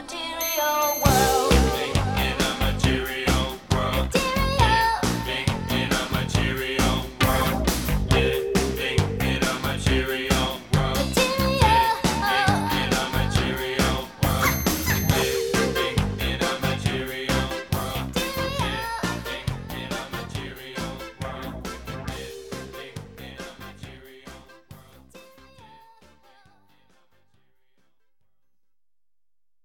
material, world.